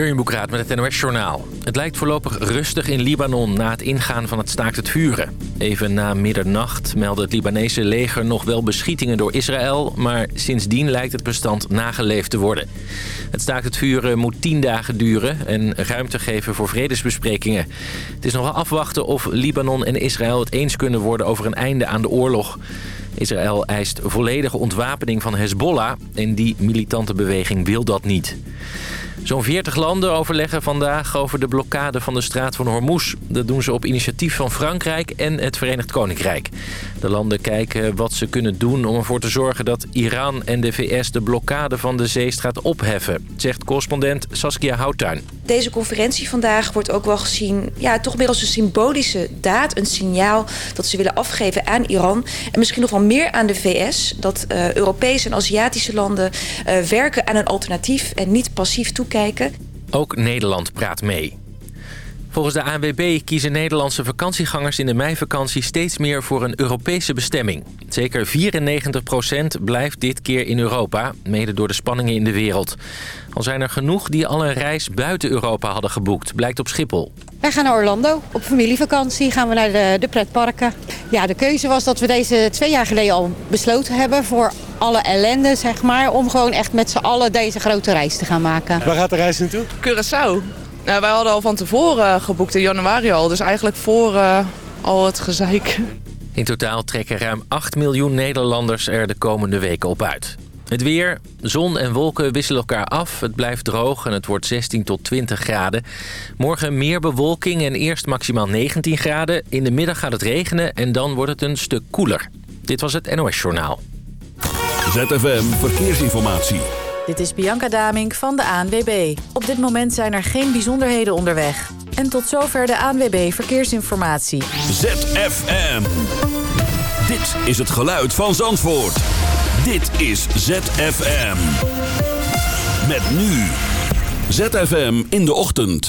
Jurjen Boekraat met het NOS-journaal. Het lijkt voorlopig rustig in Libanon na het ingaan van het staakt het vuren. Even na middernacht meldde het Libanese leger nog wel beschietingen door Israël... maar sindsdien lijkt het bestand nageleefd te worden. Het staakt het vuren moet tien dagen duren en ruimte geven voor vredesbesprekingen. Het is nogal afwachten of Libanon en Israël het eens kunnen worden over een einde aan de oorlog. Israël eist volledige ontwapening van Hezbollah en die militante beweging wil dat niet. Zo'n 40 landen overleggen vandaag over de blokkade van de straat van Hormuz. Dat doen ze op initiatief van Frankrijk en het Verenigd Koninkrijk. De landen kijken wat ze kunnen doen om ervoor te zorgen dat Iran en de VS de blokkade van de zeestraat opheffen, zegt correspondent Saskia Houttuin. Deze conferentie vandaag wordt ook wel gezien, ja, toch meer als een symbolische daad, een signaal dat ze willen afgeven aan Iran en misschien nog wel meer aan de VS. Dat uh, Europese en Aziatische landen uh, werken aan een alternatief en niet passief toekijken. Ook Nederland praat mee. Volgens de ANWB kiezen Nederlandse vakantiegangers in de meivakantie steeds meer voor een Europese bestemming. Zeker 94% blijft dit keer in Europa, mede door de spanningen in de wereld. Al zijn er genoeg die al een reis buiten Europa hadden geboekt, blijkt op Schiphol. Wij gaan naar Orlando. Op familievakantie gaan we naar de, de pretparken. Ja, de keuze was dat we deze twee jaar geleden al besloten hebben... voor alle ellende, zeg maar... om gewoon echt met z'n allen deze grote reis te gaan maken. Waar gaat de reis naartoe? Curaçao. Nou, wij hadden al van tevoren geboekt in januari al. Dus eigenlijk voor uh, al het gezeik. In totaal trekken ruim 8 miljoen Nederlanders er de komende weken op uit. Het weer, zon en wolken wisselen elkaar af. Het blijft droog en het wordt 16 tot 20 graden. Morgen meer bewolking en eerst maximaal 19 graden. In de middag gaat het regenen en dan wordt het een stuk koeler. Dit was het NOS Journaal. ZFM Verkeersinformatie. Dit is Bianca Damink van de ANWB. Op dit moment zijn er geen bijzonderheden onderweg. En tot zover de ANWB Verkeersinformatie. ZFM. Dit is het geluid van Zandvoort. Dit is ZFM. Met nu. ZFM in de ochtend.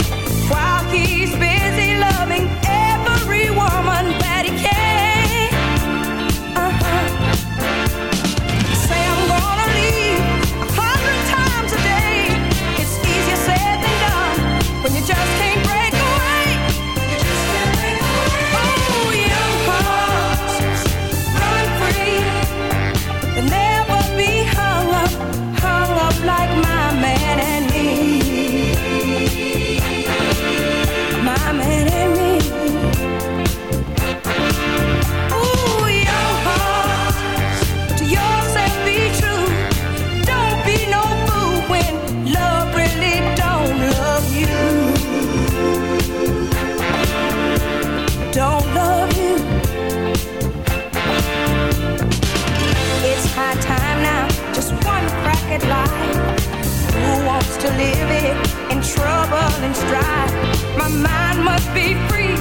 It in trouble and strife? My mind must be free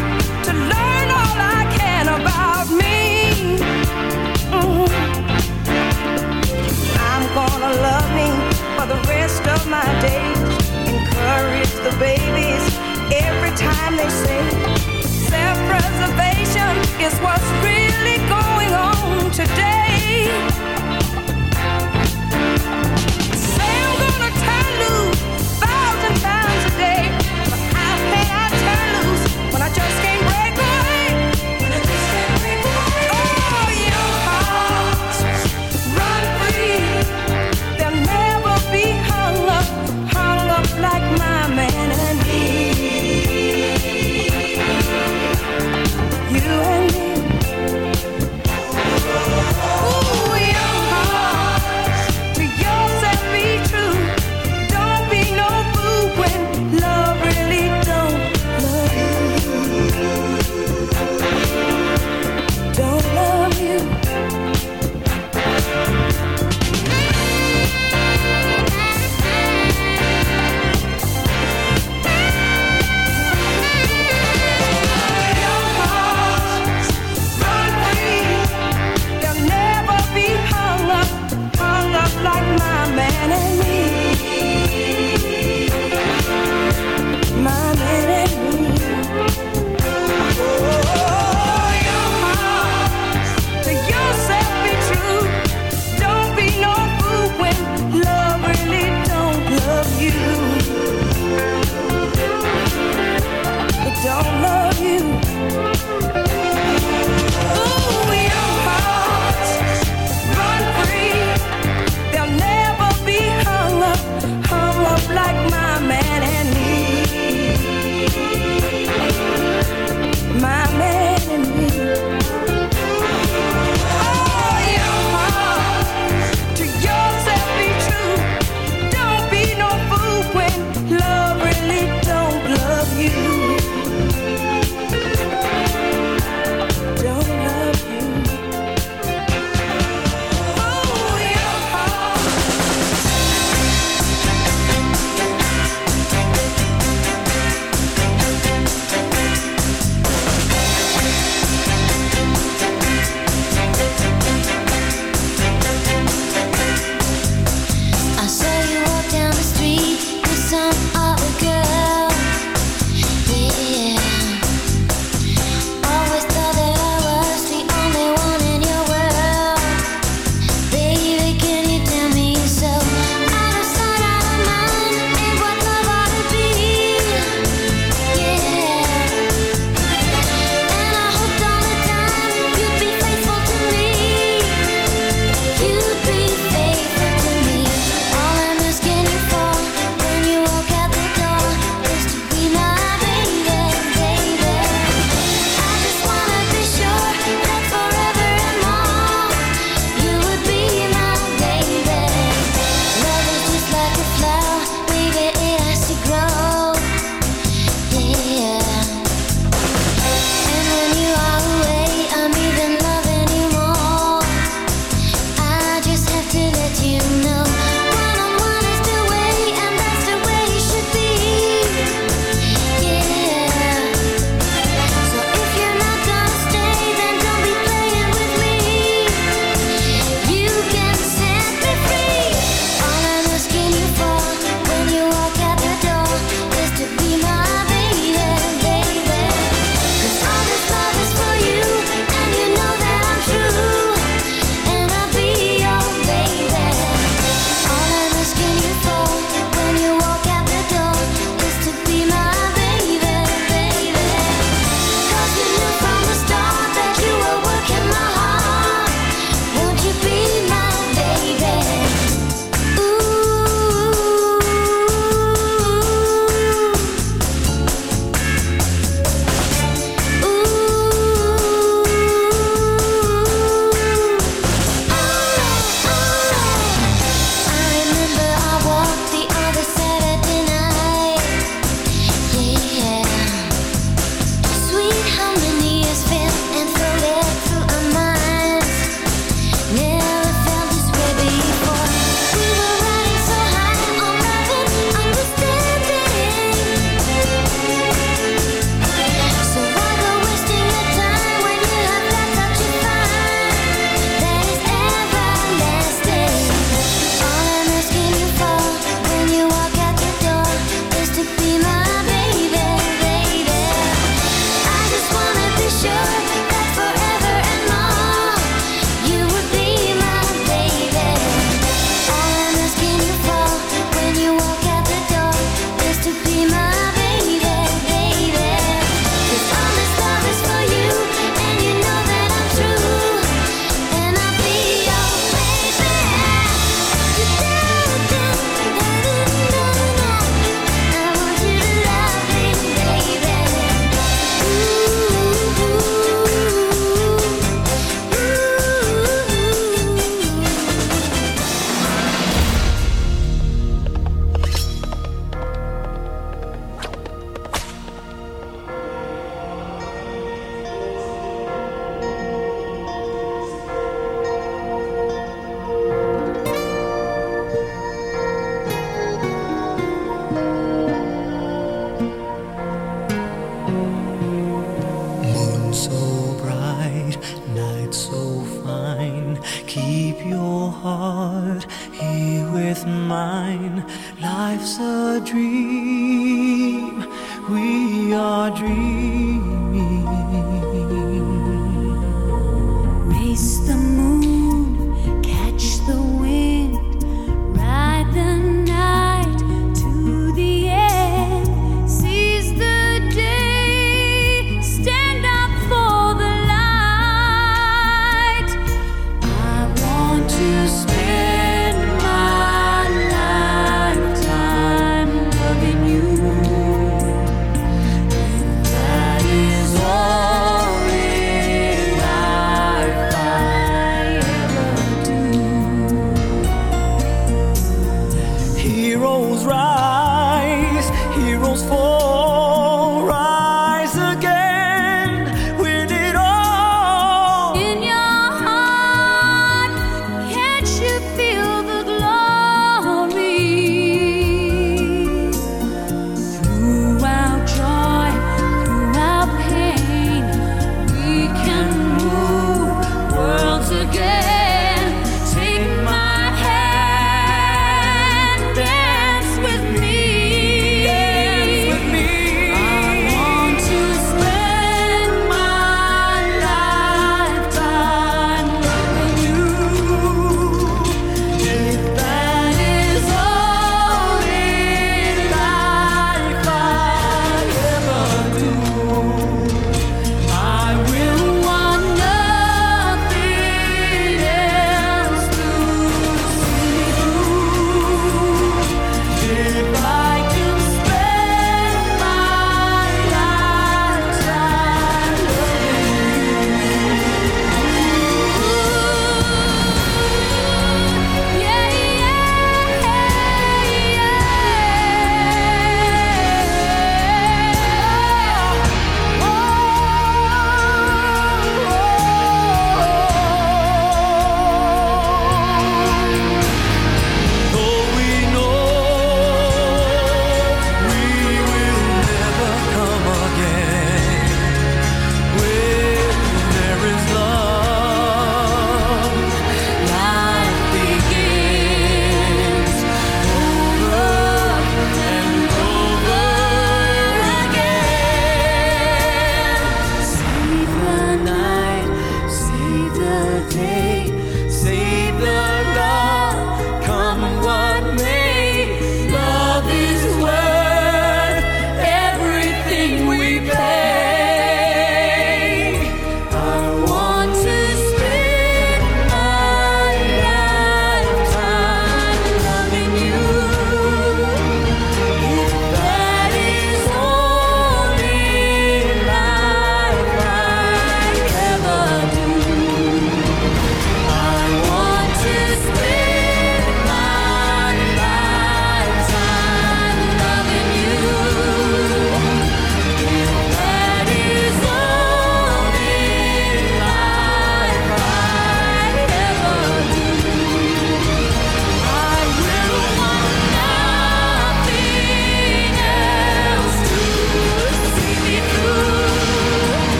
to learn all I can about me. Mhm. I'm gonna love me for the rest of my days. Encourage the babies every time they say self-preservation is what's really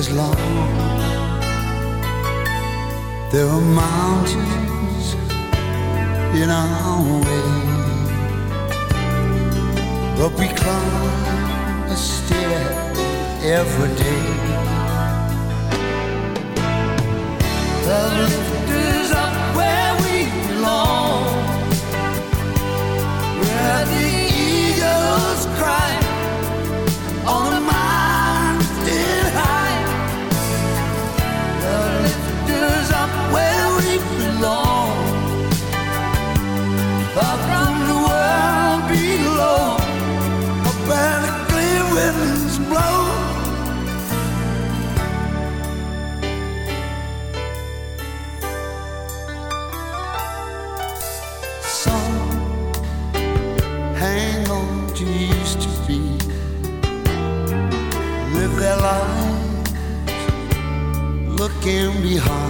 as long. There are mountains in our way, but we climb a stair every day. The lift is up where we belong, where the can be hard.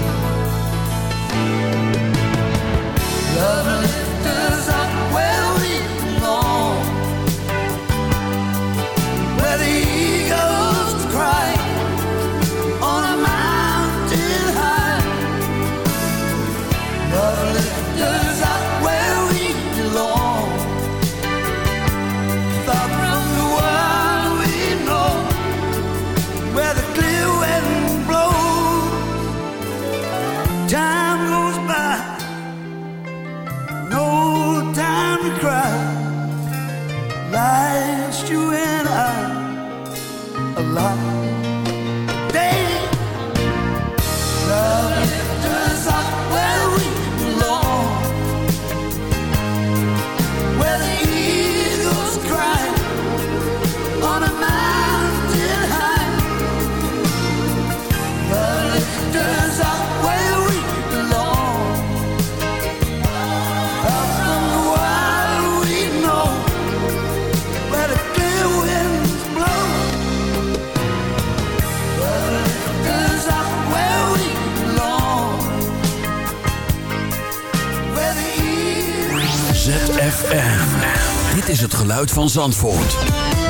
geluid van Zandvoort.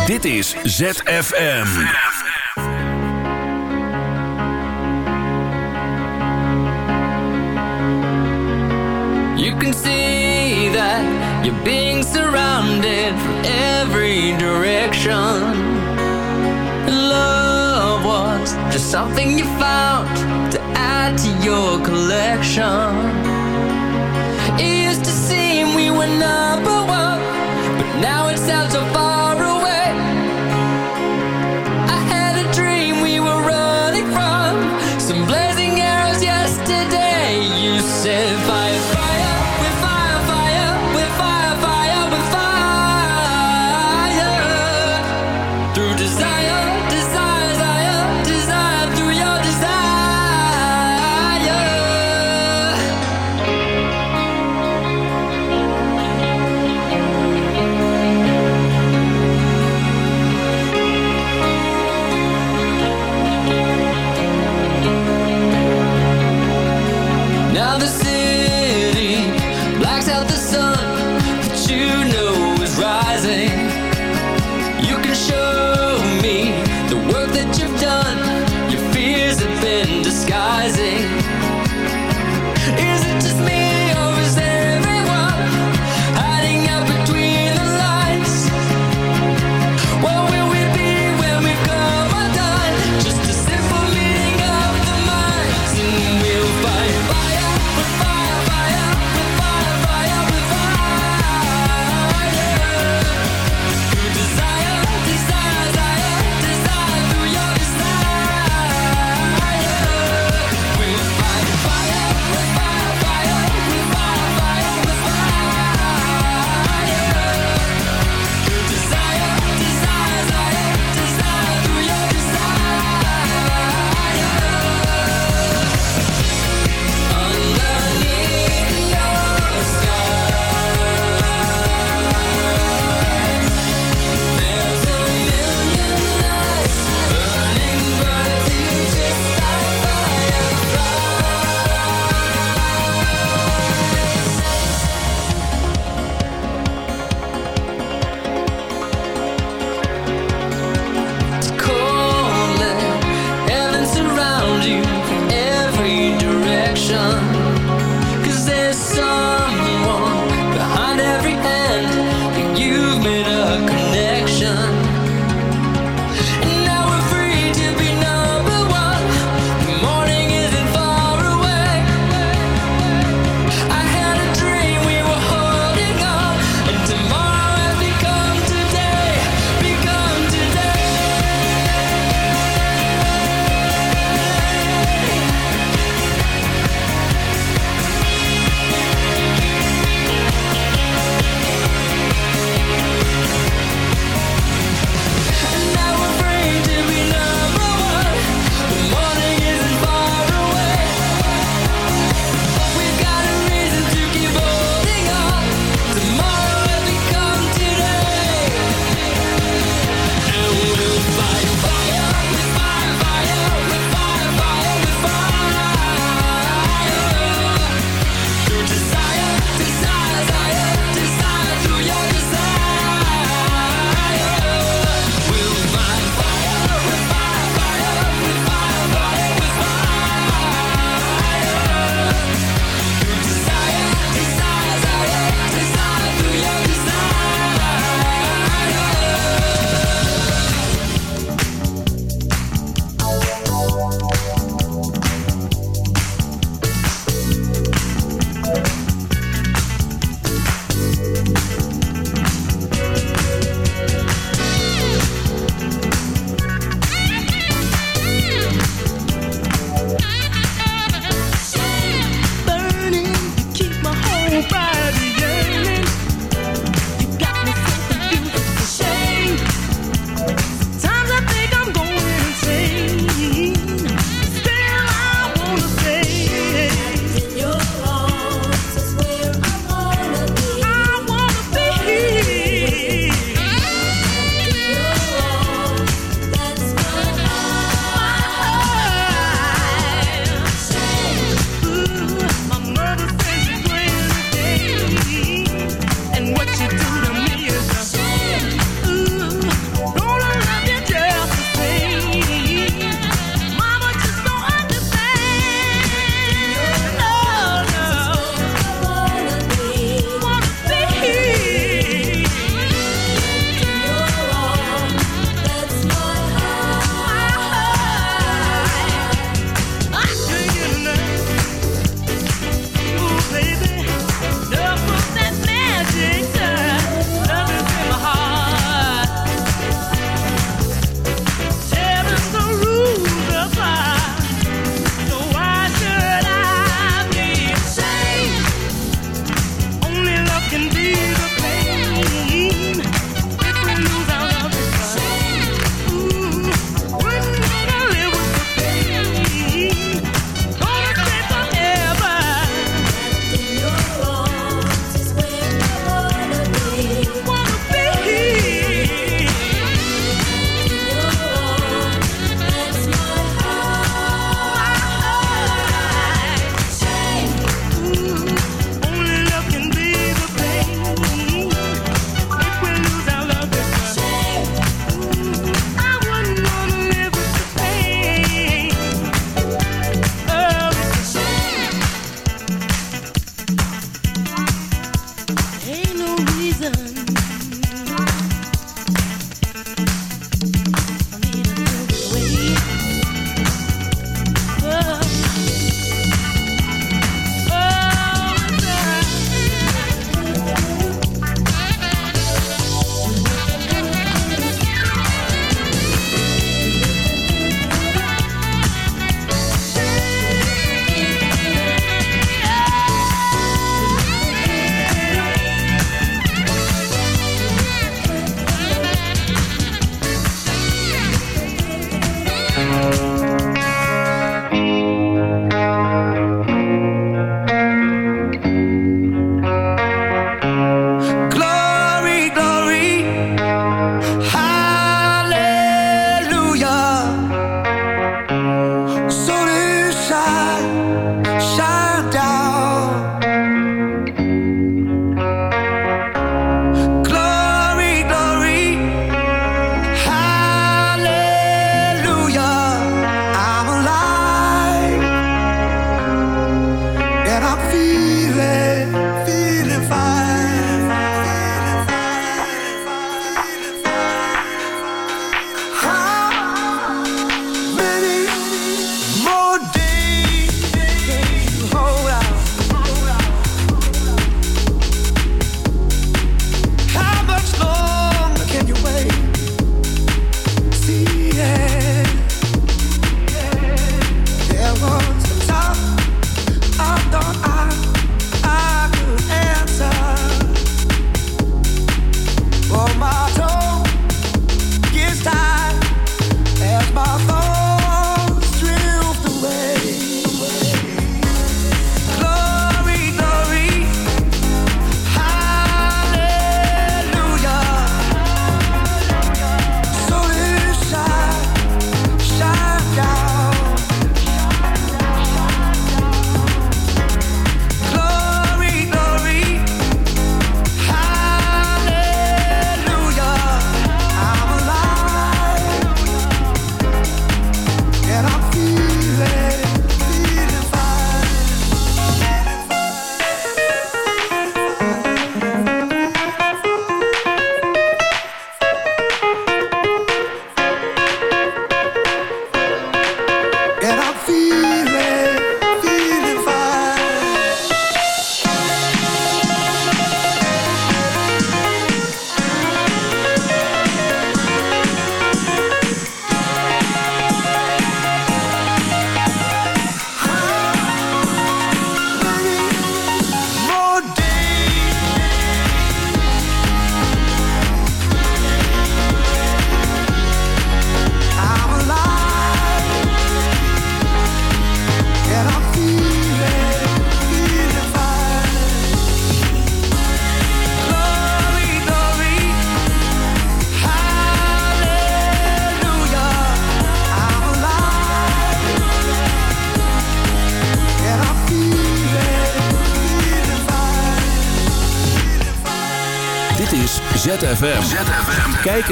Dit is ZFM. You can see that you're being surrounded from every direction. Love was just something you found to add to your collection. It used to seem we were number one. 要走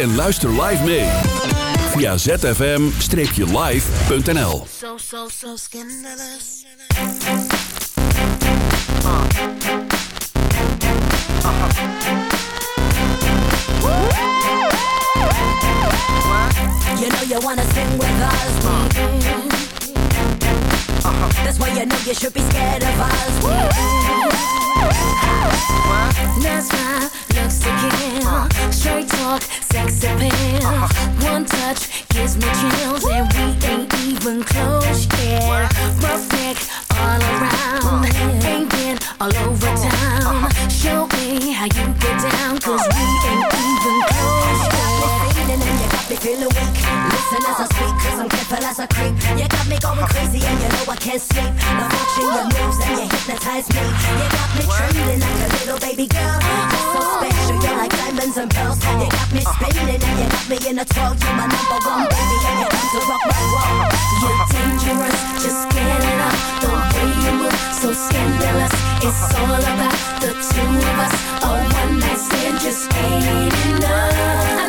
en luister live mee. Via zfm-live.nl So, so, so scandalous. You know you wanna sing with us. That's why you know you should be scared of us. Nice smile, looks to kill. Straight talk, sex appeal. One touch gives me chills, and we ain't even close yet. Perfect all around, ain't all over town. Show me how you get down, cause we ain't even close yet. Feeling and you got me feeling weak. Listen as I speak, cause I'm careful as I creep. You got me going crazy and you know I can't sleep. The watching your moves and you hypnotize me. You got me trembling like a little baby girl. You're so special, you're like diamonds and pearls. You got me spinning and you got me in a twirl. You're my number one baby and you come to rock my world. You're dangerous, just get it up. The way you move, so scandalous. It's all about the two of us. A one night stand just ain't enough.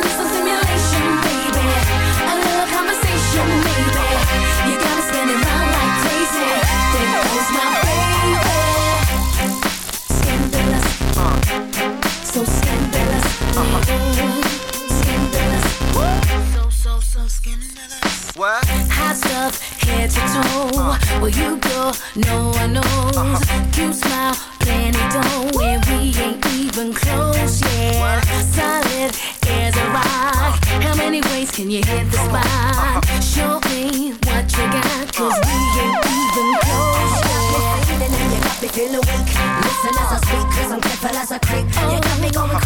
What? Hot stuff, head to toe. Where you go, no one knows. Uh-huh. Cute smile, plenty dough, and we ain't even close yet. Solid as a rock. Uh-huh. How many ways can you hit the spot? Uh-huh. Show me what you got, cause we ain't even close yet. Feeling and you got me feeling weak. Listen as I speak, cause I'm careful as I creep. You got me going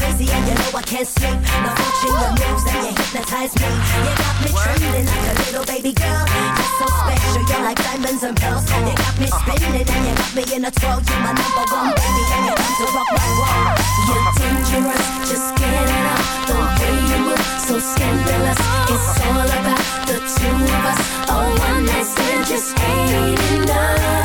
crazy and you know I can't sleep. The watching your moves and you hypnotize me. You got me trembling like a little baby girl. You're so special, you're like diamonds and pearls. You got me uh-huh. spinning and you got me in a twirl. You're my number one baby and you come to rock my world. You're uh-huh. dangerous, just get it up. The way you move, so scandalous. It's all about the two of us. A one night stand just ain't enough.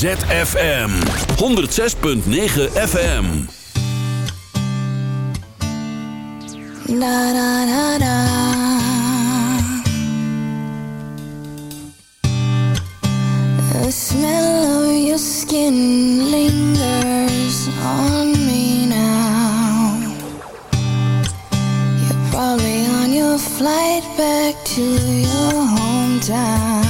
ZFM 106.9 FM. Na, na, na, na. The smell of your skin lingers on me now. You're probably on your flight back to your hometown.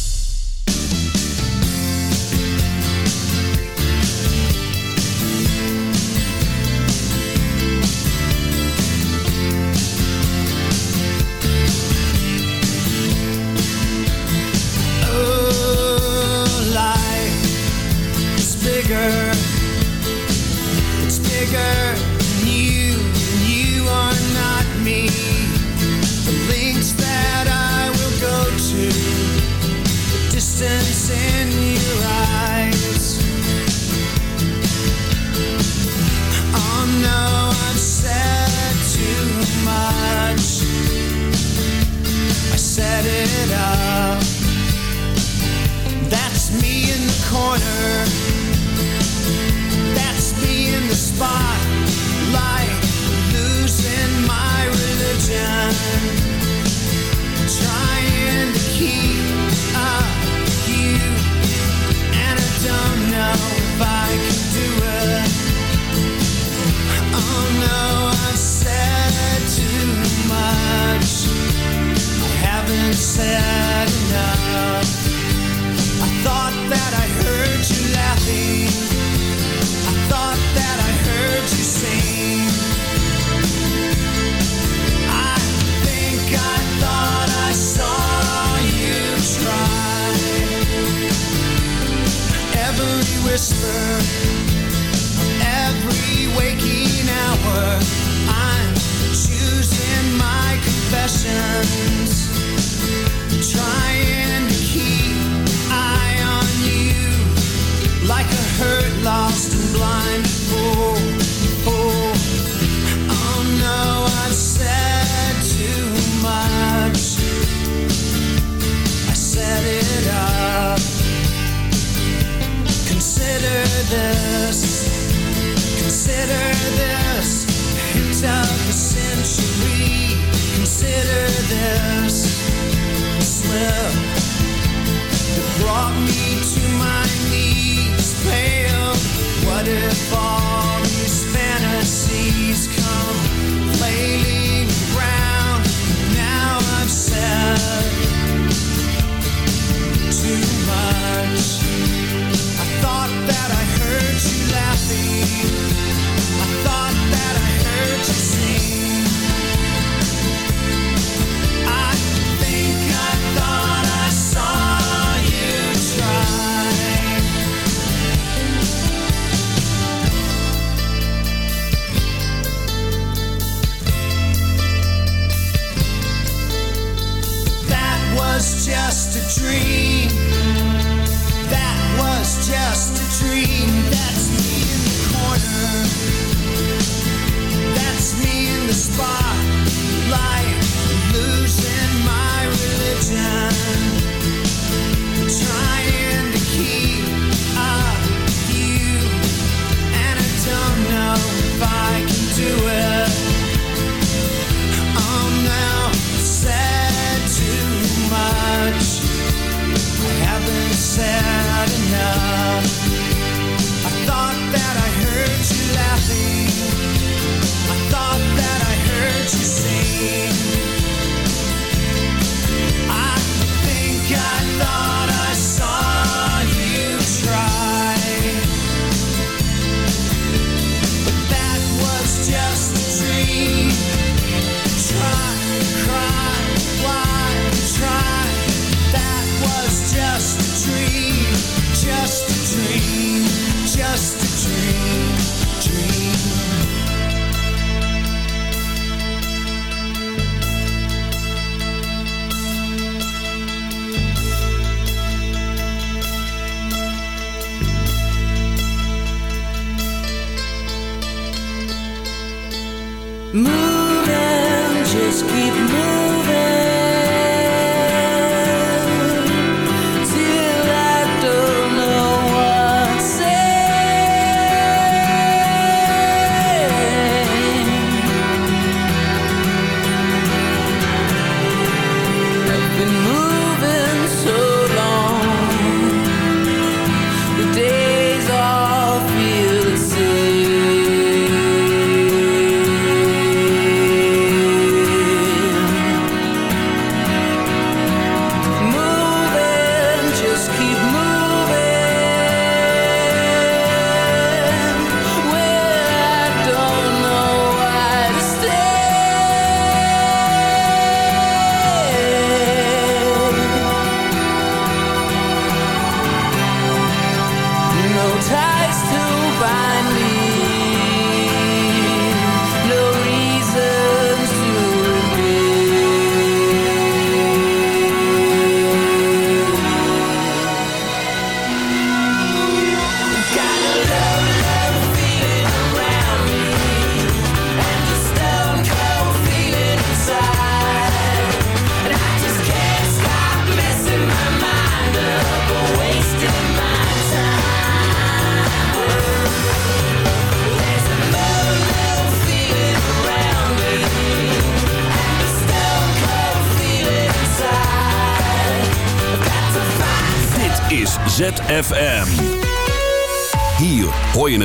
Moving, just keep moving.